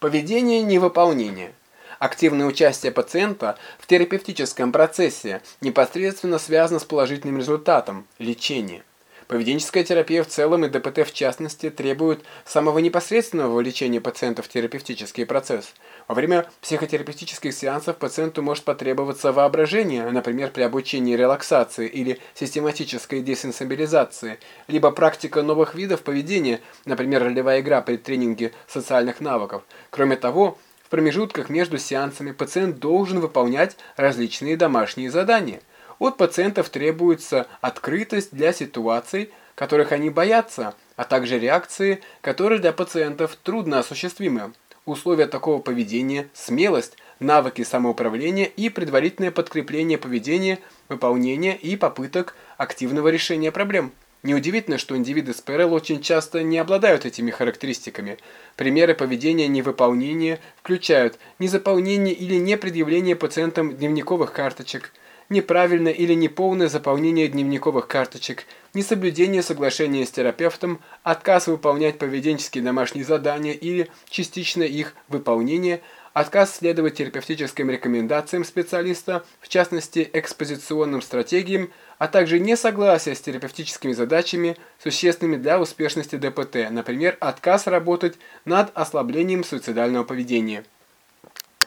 Поведение невыполнения. Активное участие пациента в терапевтическом процессе непосредственно связано с положительным результатом – лечения. Поведенческая терапия в целом и ДПТ в частности требуют самого непосредственного вовлечения пациента в терапевтический процесс. Во время психотерапевтических сеансов пациенту может потребоваться воображение, например, при обучении релаксации или систематической десенсибилизации, либо практика новых видов поведения, например, ролевая игра при тренинге социальных навыков. Кроме того, в промежутках между сеансами пациент должен выполнять различные домашние задания. От пациентов требуется открытость для ситуаций, которых они боятся, а также реакции, которые для пациентов трудно осуществимы. Условия такого поведения – смелость, навыки самоуправления и предварительное подкрепление поведения, выполнения и попыток активного решения проблем. Неудивительно, что индивиды с ПРЛ очень часто не обладают этими характеристиками. Примеры поведения невыполнения включают незаполнение или непредъявление пациентам дневниковых карточек, неправильное или неполное заполнение дневниковых карточек, несоблюдение соглашения с терапевтом, отказ выполнять поведенческие домашние задания или частично их выполнение – отказ следовать терапевтическим рекомендациям специалиста, в частности экспозиционным стратегиям, а также несогласие с терапевтическими задачами, существенными для успешности ДПТ, например, отказ работать над ослаблением суицидального поведения.